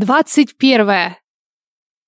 Двадцать первое.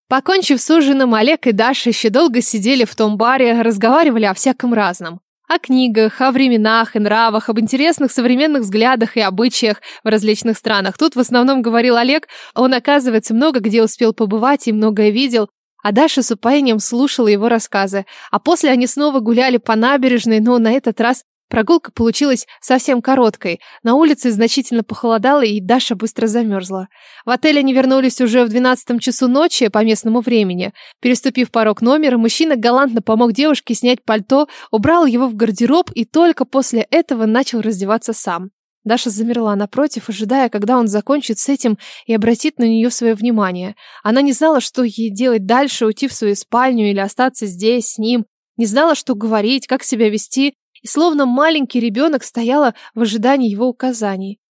Покончив с ужином, Олег и Даша еще долго сидели в том баре, разговаривали о всяком разном. О книгах, о временах и нравах, об интересных современных взглядах и обычаях в различных странах. Тут в основном говорил Олег, он, оказывается, много где успел побывать и многое видел, а Даша с упоением слушала его рассказы. А после они снова гуляли по набережной, но на этот раз Прогулка получилась совсем короткой. На улице значительно похолодало, и Даша быстро замерзла. В отель они вернулись уже в двенадцатом часу ночи по местному времени. Переступив порог номера, мужчина галантно помог девушке снять пальто, убрал его в гардероб и только после этого начал раздеваться сам. Даша замерла напротив, ожидая, когда он закончит с этим и обратит на нее свое внимание. Она не знала, что ей делать дальше, уйти в свою спальню или остаться здесь с ним. Не знала, что говорить, как себя вести, и словно маленький ребенок стояла в ожидании его указаний.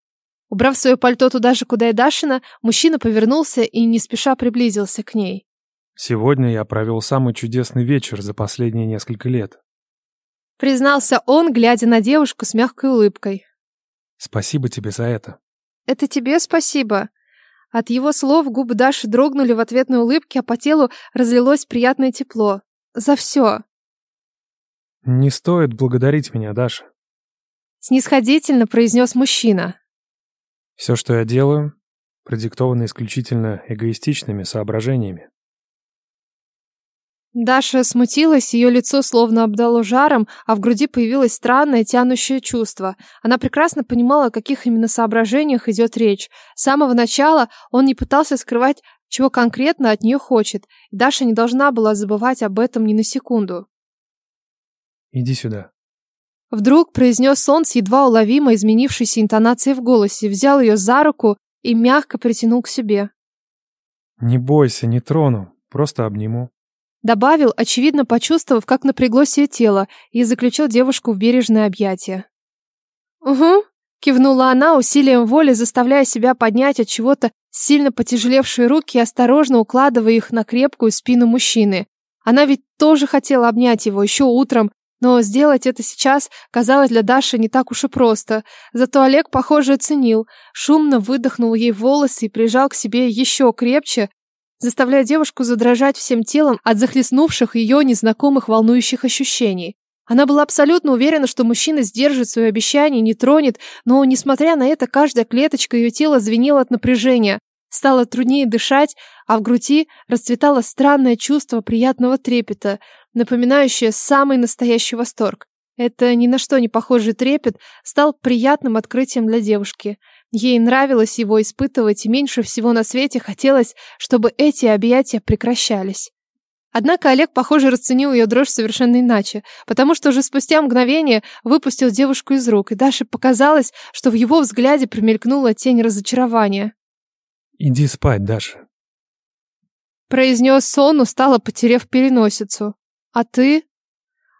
Убрав свое пальто туда же, куда и Дашина, мужчина повернулся и не спеша приблизился к ней. «Сегодня я провел самый чудесный вечер за последние несколько лет», признался он, глядя на девушку с мягкой улыбкой. «Спасибо тебе за это». «Это тебе спасибо». От его слов губы Даши дрогнули в ответной улыбке, а по телу разлилось приятное тепло. «За все». «Не стоит благодарить меня, Даша», — снисходительно произнес мужчина. «Все, что я делаю, продиктовано исключительно эгоистичными соображениями». Даша смутилась, ее лицо словно обдало жаром, а в груди появилось странное тянущее чувство. Она прекрасно понимала, о каких именно соображениях идет речь. С самого начала он не пытался скрывать, чего конкретно от нее хочет. Даша не должна была забывать об этом ни на секунду. Иди сюда. Вдруг произнес он с едва уловимо изменившейся интонацией в голосе, взял ее за руку и мягко притянул к себе. Не бойся, не трону, просто обниму. Добавил, очевидно почувствовав, как напряглось ее тело, и заключил девушку в бережное объятие. «Угу», — кивнула она, усилием воли заставляя себя поднять от чего-то сильно потяжелевшие руки и осторожно укладывая их на крепкую спину мужчины. Она ведь тоже хотела обнять его еще утром, но сделать это сейчас казалось для Даши не так уж и просто. Зато Олег, похоже, оценил. Шумно выдохнул ей волосы и прижал к себе еще крепче, заставляя девушку задрожать всем телом от захлестнувших ее незнакомых волнующих ощущений. Она была абсолютно уверена, что мужчина сдержит свое обещание, не тронет, но, несмотря на это, каждая клеточка ее тела звенела от напряжения. Стало труднее дышать, а в груди расцветало странное чувство приятного трепета, напоминающее самый настоящий восторг. Это ни на что не похожий трепет стал приятным открытием для девушки. Ей нравилось его испытывать, и меньше всего на свете хотелось, чтобы эти объятия прекращались. Однако Олег, похоже, расценил ее дрожь совершенно иначе, потому что уже спустя мгновение выпустил девушку из рук, и Даше показалось, что в его взгляде промелькнула тень разочарования. «Иди спать, Даша», произнес он, устало потеряв переносицу. «А ты?»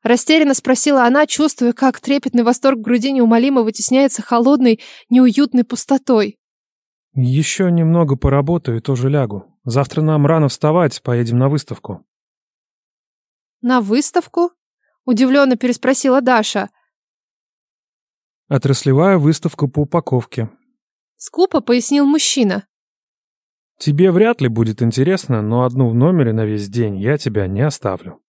Растерянно спросила она, чувствуя, как трепетный восторг в груди неумолимо вытесняется холодной, неуютной пустотой. «Еще немного поработаю и тоже лягу. Завтра нам рано вставать, поедем на выставку». «На выставку?» — удивленно переспросила Даша. «Отраслевая выставка по упаковке», — скупо пояснил мужчина. Тебе вряд ли будет интересно, но одну в номере на весь день я тебя не оставлю.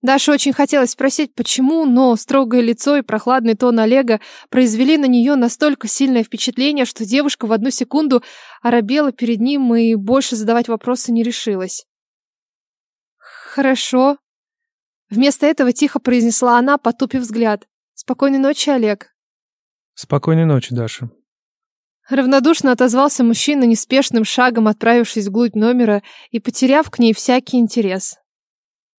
Даша очень хотелось спросить, почему, но строгое лицо и прохладный тон Олега произвели на нее настолько сильное впечатление, что девушка в одну секунду оробела перед ним и больше задавать вопросы не решилась. «Хорошо». Вместо этого тихо произнесла она, потупив взгляд. «Спокойной ночи, Олег». «Спокойной ночи, Даша». Равнодушно отозвался мужчина, неспешным шагом отправившись вглубь номера и потеряв к ней всякий интерес.